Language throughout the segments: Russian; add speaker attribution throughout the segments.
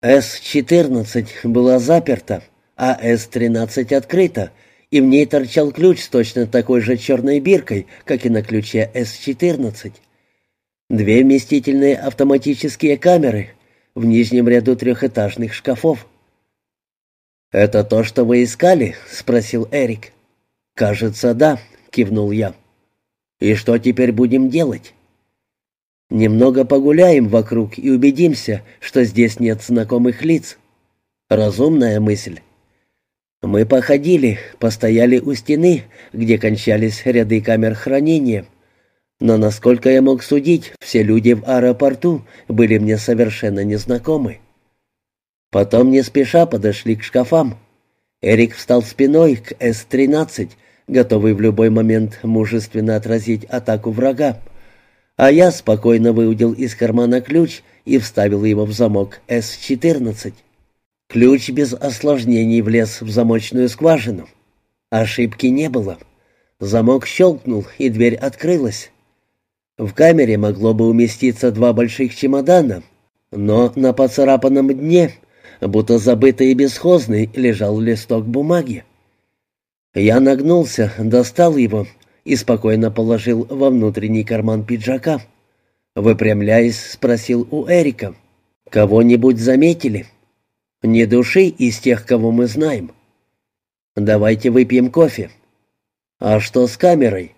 Speaker 1: С-14 была заперта, а С-13 открыта, и в ней торчал ключ с точно такой же черной биркой, как и на ключе С-14. Две вместительные автоматические камеры в нижнем ряду трехэтажных шкафов. «Это то, что вы искали?» — спросил Эрик. «Кажется, да», — кивнул я. «И что теперь будем делать?» «Немного погуляем вокруг и убедимся, что здесь нет знакомых лиц». «Разумная мысль». Мы походили, постояли у стены, где кончались ряды камер хранения — но, насколько я мог судить, все люди в аэропорту были мне совершенно незнакомы. Потом не спеша подошли к шкафам. Эрик встал спиной к С-13, готовый в любой момент мужественно отразить атаку врага, а я спокойно выудил из кармана ключ и вставил его в замок С-14. Ключ без осложнений влез в замочную скважину. Ошибки не было. Замок щелкнул, и дверь открылась. В камере могло бы уместиться два больших чемодана, но на поцарапанном дне, будто забытый и бесхозный, лежал листок бумаги. Я нагнулся, достал его и спокойно положил во внутренний карман пиджака. Выпрямляясь, спросил у Эрика. «Кого-нибудь заметили?» «Не души из тех, кого мы знаем». «Давайте выпьем кофе». «А что с камерой?»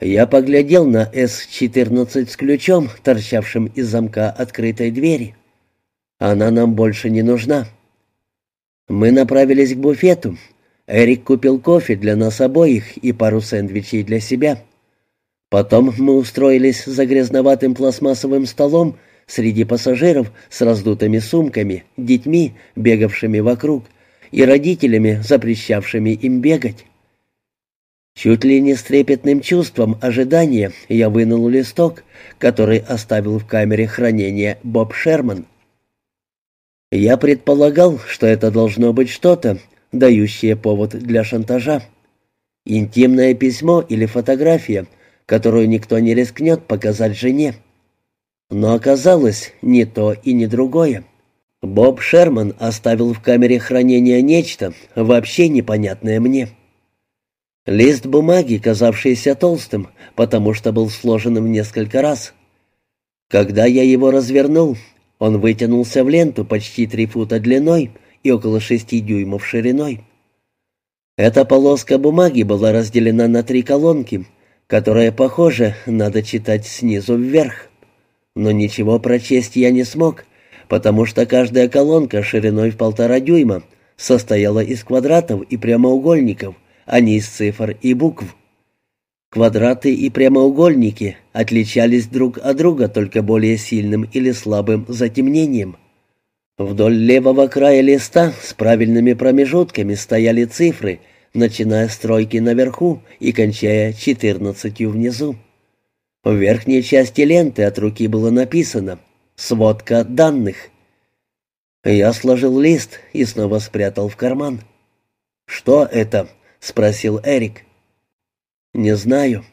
Speaker 1: Я поглядел на С-14 с ключом, торчавшим из замка открытой двери. Она нам больше не нужна. Мы направились к буфету. Эрик купил кофе для нас обоих и пару сэндвичей для себя. Потом мы устроились за грязноватым пластмассовым столом среди пассажиров с раздутыми сумками, детьми, бегавшими вокруг, и родителями, запрещавшими им бегать. Чуть ли не с трепетным чувством ожидания я вынул листок, который оставил в камере хранения Боб Шерман. Я предполагал, что это должно быть что-то, дающее повод для шантажа. Интимное письмо или фотография, которую никто не рискнет показать жене. Но оказалось не то и не другое. Боб Шерман оставил в камере хранения нечто, вообще непонятное мне. Лист бумаги, казавшийся толстым, потому что был сложен в несколько раз. Когда я его развернул, он вытянулся в ленту почти три фута длиной и около шести дюймов шириной. Эта полоска бумаги была разделена на три колонки, которые, похоже, надо читать снизу вверх. Но ничего прочесть я не смог, потому что каждая колонка шириной в полтора дюйма состояла из квадратов и прямоугольников, а не из цифр и букв. Квадраты и прямоугольники отличались друг от друга только более сильным или слабым затемнением. Вдоль левого края листа с правильными промежутками стояли цифры, начиная с тройки наверху и кончая четырнадцатью внизу. В верхней части ленты от руки было написано «Сводка данных». Я сложил лист и снова спрятал в карман. «Что это?» — спросил Эрик. «Не знаю.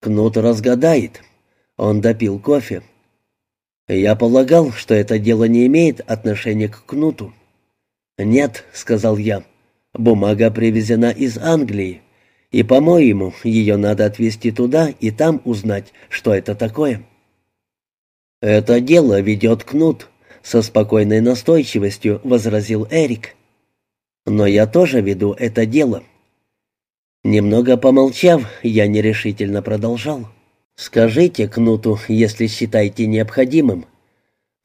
Speaker 1: Кнут разгадает. Он допил кофе. Я полагал, что это дело не имеет отношения к Кнуту». «Нет», — сказал я, — «бумага привезена из Англии, и, по-моему, ее надо отвезти туда и там узнать, что это такое». «Это дело ведет Кнут», — со спокойной настойчивостью возразил Эрик. «Но я тоже веду это дело». Немного помолчав, я нерешительно продолжал. «Скажите Кнуту, если считаете необходимым.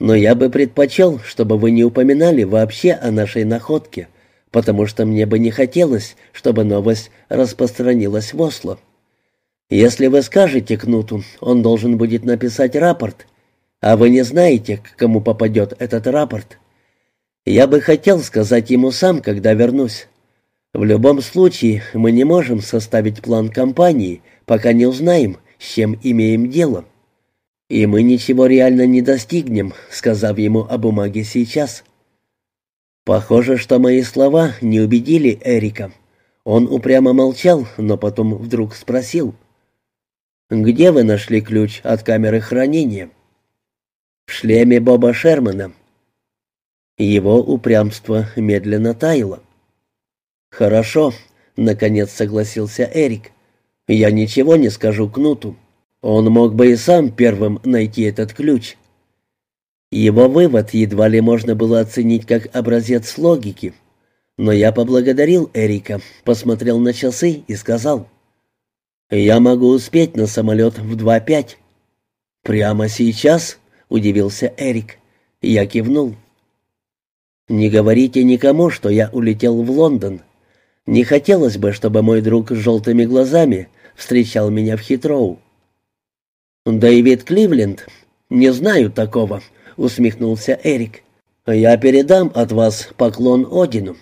Speaker 1: Но я бы предпочел, чтобы вы не упоминали вообще о нашей находке, потому что мне бы не хотелось, чтобы новость распространилась в Осло. Если вы скажете Кнуту, он должен будет написать рапорт, а вы не знаете, к кому попадет этот рапорт. Я бы хотел сказать ему сам, когда вернусь. В любом случае, мы не можем составить план кампании, пока не узнаем, с чем имеем дело. И мы ничего реально не достигнем, сказав ему о бумаге сейчас. Похоже, что мои слова не убедили Эрика. Он упрямо молчал, но потом вдруг спросил. «Где вы нашли ключ от камеры хранения?» «В шлеме Боба Шермана». Его упрямство медленно таяло. «Хорошо», — наконец согласился Эрик. «Я ничего не скажу Кнуту. Он мог бы и сам первым найти этот ключ». Его вывод едва ли можно было оценить как образец логики. Но я поблагодарил Эрика, посмотрел на часы и сказал, «Я могу успеть на самолет в 2.5». «Прямо сейчас?» — удивился Эрик. Я кивнул. «Не говорите никому, что я улетел в Лондон. Не хотелось бы, чтобы мой друг с желтыми глазами встречал меня в Хитроу». «Дэвид Кливленд? Не знаю такого», — усмехнулся Эрик. «Я передам от вас поклон Одину».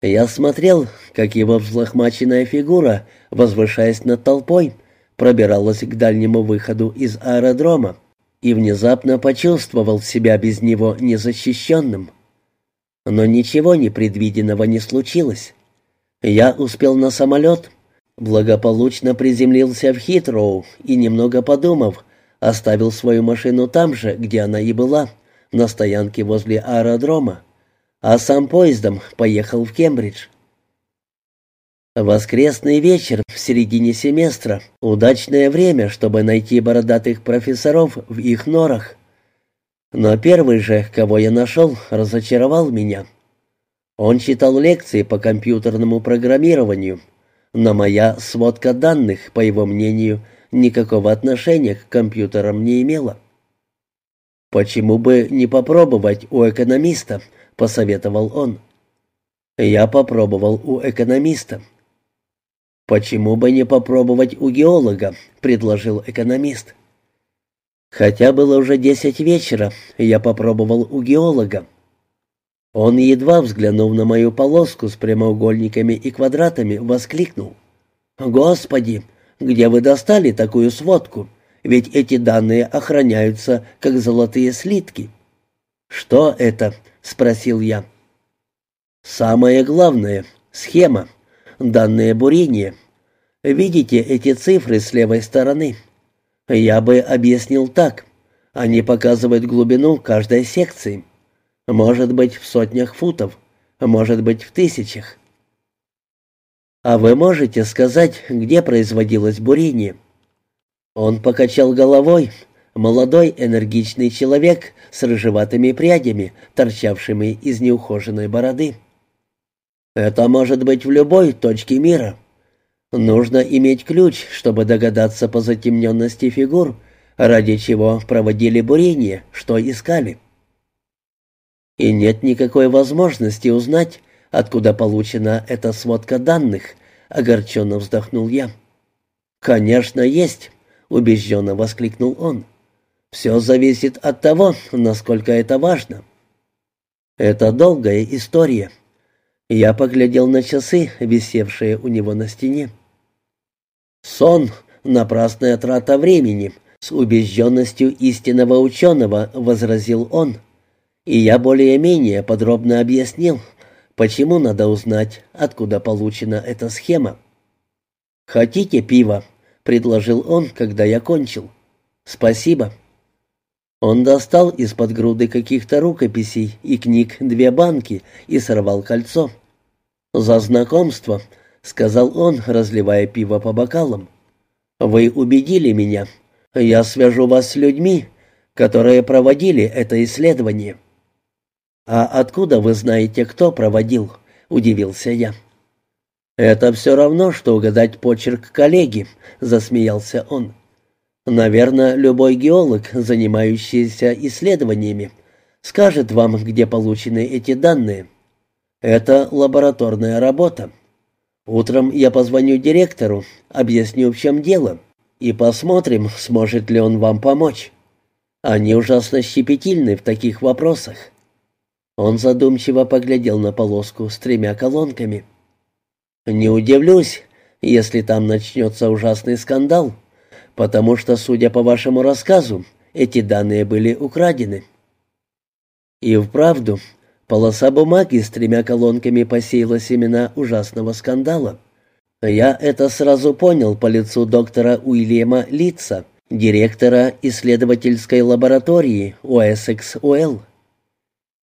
Speaker 1: Я смотрел, как его взлохмаченная фигура, возвышаясь над толпой, пробиралась к дальнему выходу из аэродрома и внезапно почувствовал себя без него незащищенным. Но ничего непредвиденного не случилось. Я успел на самолет, благополучно приземлился в Хитроу и, немного подумав, оставил свою машину там же, где она и была, на стоянке возле аэродрома, а сам поездом поехал в Кембридж. Воскресный вечер в середине семестра — удачное время, чтобы найти бородатых профессоров в их норах. Но первый же, кого я нашел, разочаровал меня. Он читал лекции по компьютерному программированию, но моя сводка данных, по его мнению, никакого отношения к компьютерам не имела. «Почему бы не попробовать у экономиста?» — посоветовал он. Я попробовал у экономиста. «Почему бы не попробовать у геолога?» — предложил экономист. Хотя было уже десять вечера, я попробовал у геолога. Он, едва взглянув на мою полоску с прямоугольниками и квадратами, воскликнул. «Господи, где вы достали такую сводку? Ведь эти данные охраняются, как золотые слитки». «Что это?» — спросил я. «Самое главное — схема, данные бурения. Видите эти цифры с левой стороны? Я бы объяснил так. Они показывают глубину каждой секции. Может быть, в сотнях футов, может быть, в тысячах. А вы можете сказать, где производилось бурение? Он покачал головой. Молодой энергичный человек с рыжеватыми прядями, торчавшими из неухоженной бороды. Это может быть в любой точке мира. Нужно иметь ключ, чтобы догадаться по затемненности фигур, ради чего проводили бурение, что искали. И нет никакой возможности узнать, откуда получена эта сводка данных, огорченно вздохнул я. Конечно, есть, убежденно воскликнул он. Все зависит от того, насколько это важно. Это долгая история. Я поглядел на часы, висевшие у него на стене. «Сон — напрасная трата времени», — с убежденностью истинного ученого возразил он. И я более-менее подробно объяснил, почему надо узнать, откуда получена эта схема. «Хотите пива?» — предложил он, когда я кончил. «Спасибо». Он достал из-под груды каких-то рукописей и книг две банки и сорвал кольцо. «За знакомство», — сказал он, разливая пиво по бокалам. «Вы убедили меня. Я свяжу вас с людьми, которые проводили это исследование». «А откуда вы знаете, кто проводил?» — удивился я. «Это все равно, что угадать почерк коллеги», — засмеялся он. «Наверное, любой геолог, занимающийся исследованиями, скажет вам, где получены эти данные. Это лабораторная работа. Утром я позвоню директору, объясню, в чем дело, и посмотрим, сможет ли он вам помочь. Они ужасно щепетильны в таких вопросах». Он задумчиво поглядел на полоску с тремя колонками. «Не удивлюсь, если там начнется ужасный скандал, потому что, судя по вашему рассказу, эти данные были украдены». И вправду, Полоса бумаги с тремя колонками посеяла семена ужасного скандала. Я это сразу понял по лицу доктора Уильяма Литца, директора исследовательской лаборатории УСХ-УЛ.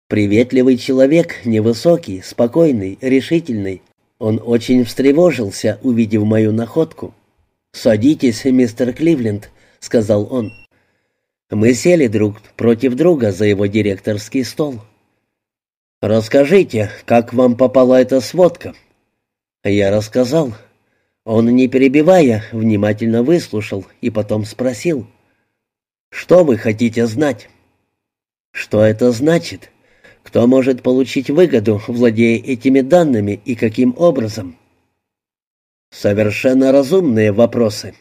Speaker 1: Приветливый человек, невысокий, спокойный, решительный. Он очень встревожился, увидев мою находку. «Садитесь, мистер Кливленд», — сказал он. Мы сели друг против друга за его директорский стол. «Расскажите, как вам попала эта сводка?» Я рассказал. Он, не перебивая, внимательно выслушал и потом спросил. «Что вы хотите знать?» «Что это значит? Кто может получить выгоду, владея этими данными и каким образом?» «Совершенно разумные вопросы».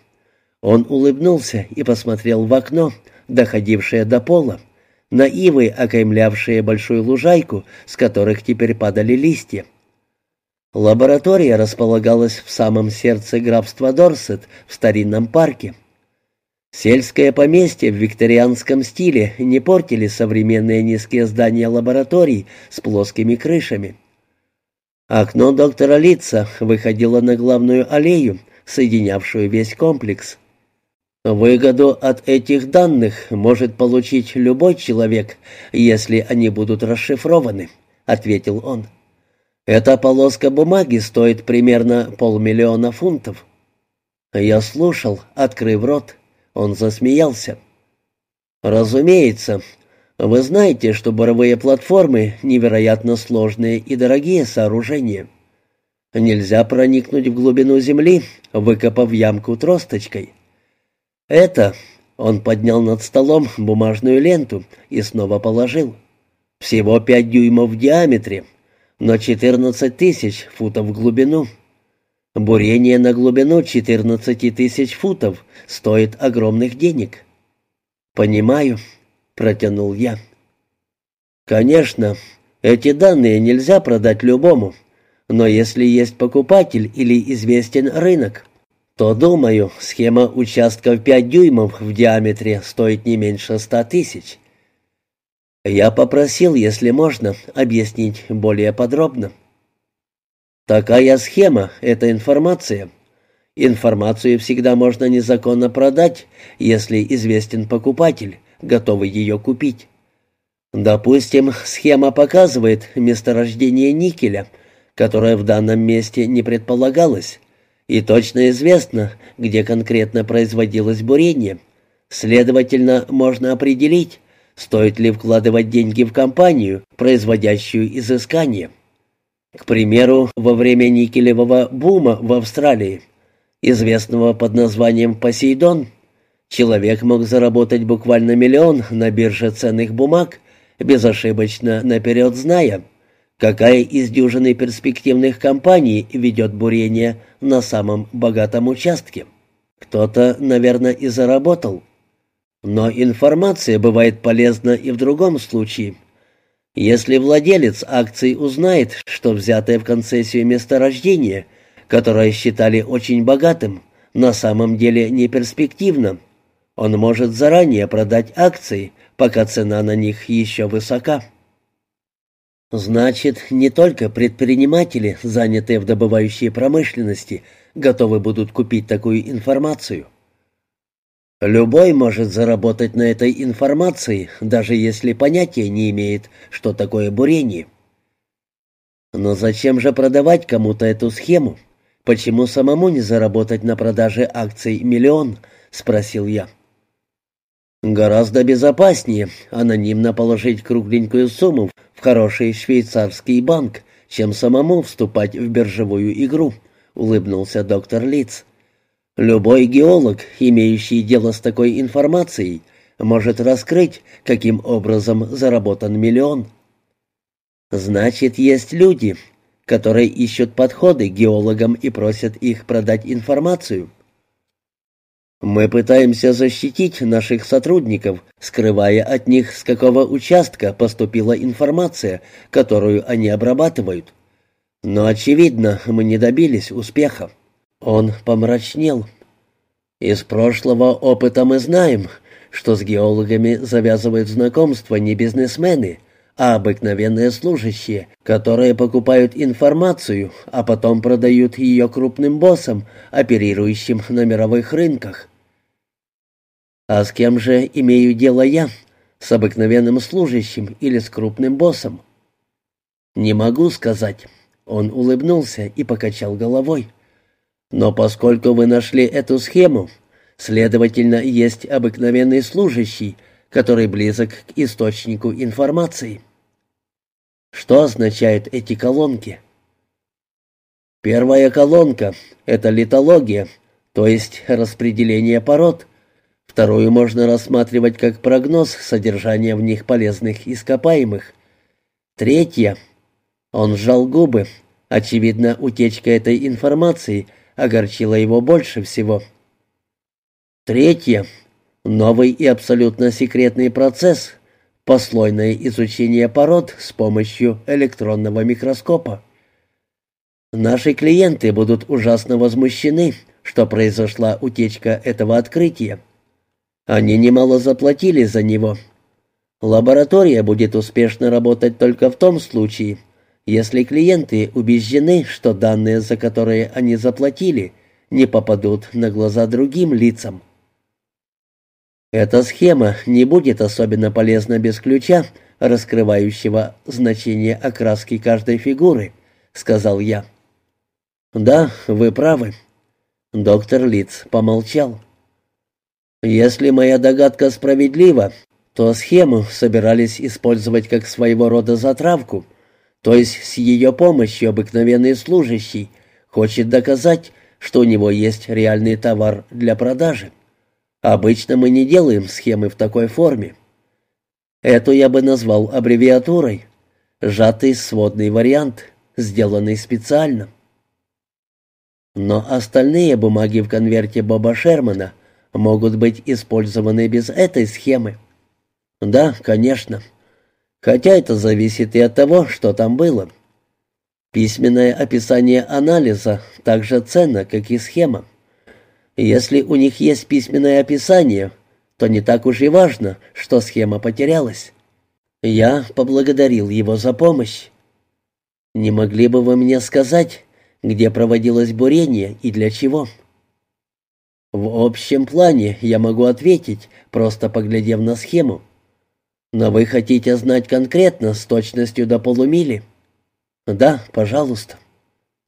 Speaker 1: Он улыбнулся и посмотрел в окно, доходившее до пола, на ивы, окаймлявшие большую лужайку, с которых теперь падали листья. Лаборатория располагалась в самом сердце графства Дорсет, в старинном парке. Сельское поместье в викторианском стиле не портили современные низкие здания лабораторий с плоскими крышами. Окно доктора Литца выходило на главную аллею, соединявшую весь комплекс. Выгоду от этих данных может получить любой человек, если они будут расшифрованы, ответил он. Эта полоска бумаги стоит примерно полмиллиона фунтов. Я слушал, открыв рот. Он засмеялся. Разумеется, вы знаете, что буровые платформы невероятно сложные и дорогие сооружения. Нельзя проникнуть в глубину земли, выкопав ямку тросточкой. Это он поднял над столом бумажную ленту и снова положил. Всего пять дюймов в диаметре, но 14 тысяч футов в глубину. Бурение на глубину 14 тысяч футов стоит огромных денег. «Понимаю», — протянул я. «Конечно, эти данные нельзя продать любому, но если есть покупатель или известен рынок, то, думаю, схема участка в 5 дюймов в диаметре стоит не меньше ста тысяч. Я попросил, если можно, объяснить более подробно. Такая схема — это информация. Информацию всегда можно незаконно продать, если известен покупатель, готовый ее купить. Допустим, схема показывает месторождение никеля, которое в данном месте не предполагалось, и точно известно, где конкретно производилось бурение. Следовательно, можно определить, Стоит ли вкладывать деньги в компанию, производящую изыскание? К примеру, во время никелевого бума в Австралии, известного под названием «Посейдон», человек мог заработать буквально миллион на бирже ценных бумаг, безошибочно наперед зная, какая из дюжины перспективных компаний ведет бурение на самом богатом участке. Кто-то, наверное, и заработал. Но информация бывает полезна и в другом случае. Если владелец акций узнает, что взятое в концессию месторождение, которое считали очень богатым, на самом деле не перспективно, он может заранее продать акции, пока цена на них еще высока. Значит, не только предприниматели, занятые в добывающей промышленности, готовы будут купить такую информацию. Любой может заработать на этой информации, даже если понятия не имеет, что такое бурение. Но зачем же продавать кому-то эту схему? Почему самому не заработать на продаже акций миллион? спросил я. Гораздо безопаснее анонимно положить кругленькую сумму в хороший швейцарский банк, чем самому вступать в биржевую игру, улыбнулся доктор Литц. Любой геолог, имеющий дело с такой информацией, может раскрыть, каким образом заработан миллион. Значит, есть люди, которые ищут подходы к геологам и просят их продать информацию. Мы пытаемся защитить наших сотрудников, скрывая от них, с какого участка поступила информация, которую они обрабатывают. Но, очевидно, мы не добились успеха. Он помрачнел. Из прошлого опыта мы знаем, что с геологами завязывают знакомства не бизнесмены, а обыкновенные служащие, которые покупают информацию, а потом продают ее крупным боссам, оперирующим на мировых рынках. А с кем же имею дело я? С обыкновенным служащим или с крупным боссом? Не могу сказать. Он улыбнулся и покачал головой. Но поскольку вы нашли эту схему, следовательно, есть обыкновенный служащий, который близок к источнику информации. Что означают эти колонки? Первая колонка — это литология, то есть распределение пород. Вторую можно рассматривать как прогноз содержания в них полезных ископаемых. Третья — он сжал губы. Очевидно, утечка этой информации огорчила его больше всего. Третье — новый и абсолютно секретный процесс — послойное изучение пород с помощью электронного микроскопа. Наши клиенты будут ужасно возмущены, что произошла утечка этого открытия. Они немало заплатили за него. Лаборатория будет успешно работать только в том случае, если клиенты убеждены, что данные, за которые они заплатили, не попадут на глаза другим лицам. Эта схема не будет особенно полезна без ключа, раскрывающего значение окраски каждой фигуры, сказал я. Да, вы правы. Доктор Лиц помолчал. «Если моя догадка справедлива, то схему собирались использовать как своего рода затравку, то есть с ее помощью обыкновенный служащий хочет доказать, что у него есть реальный товар для продажи. Обычно мы не делаем схемы в такой форме. Эту я бы назвал аббревиатурой, сжатый сводный вариант, сделанный специально. Но остальные бумаги в конверте Боба Шермана могут быть использованы без этой схемы. Да, конечно. Хотя это зависит и от того, что там было. Письменное описание анализа так же ценно, как и схема. Если у них есть письменное описание, то не так уж и важно, что схема потерялась. Я поблагодарил его за помощь. «Не могли бы вы мне сказать, где проводилось бурение и для чего. В общем плане я могу ответить, просто поглядев на схему. Но вы хотите знать конкретно, с точностью до полумили? Да, пожалуйста.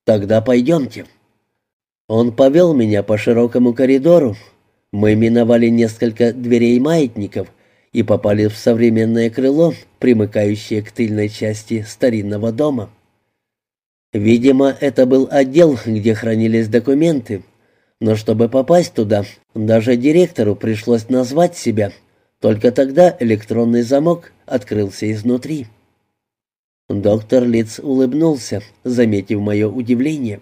Speaker 1: Тогда пойдемте. Он повел меня по широкому коридору. Мы миновали несколько дверей маятников и попали в современное крыло, примыкающее к тыльной части старинного дома. Видимо, это был отдел, где хранились документы. Но чтобы попасть туда, даже директору пришлось назвать себя. Только тогда электронный замок открылся изнутри. Доктор Лиц улыбнулся, заметив мое удивление.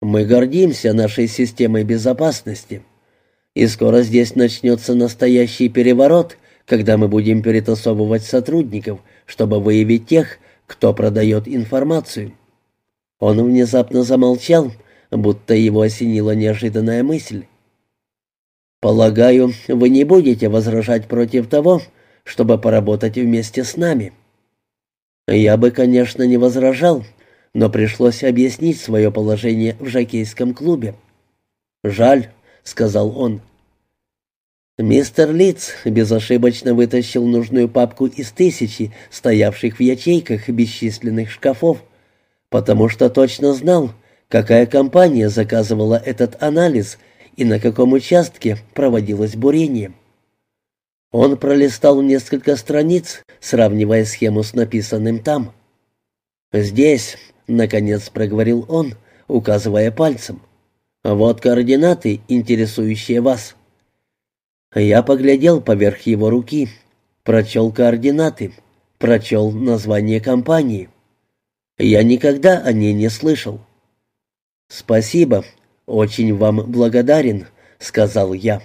Speaker 1: «Мы гордимся нашей системой безопасности. И скоро здесь начнется настоящий переворот, когда мы будем перетасовывать сотрудников, чтобы выявить тех, кто продает информацию. Он внезапно замолчал, будто его осенила неожиданная мысль. «Полагаю, вы не будете возражать против того, чтобы поработать вместе с нами?» Я бы, конечно, не возражал, но пришлось объяснить свое положение в жокейском клубе. «Жаль», — сказал он. Мистер Литц безошибочно вытащил нужную папку из тысячи, стоявших в ячейках бесчисленных шкафов, потому что точно знал, какая компания заказывала этот анализ и на каком участке проводилось бурение. Он пролистал несколько страниц, сравнивая схему с написанным там. «Здесь», — наконец проговорил он, указывая пальцем, — «вот координаты, интересующие вас». Я поглядел поверх его руки, прочел координаты, прочел название компании. Я никогда о ней не слышал. «Спасибо, очень вам благодарен», — сказал я.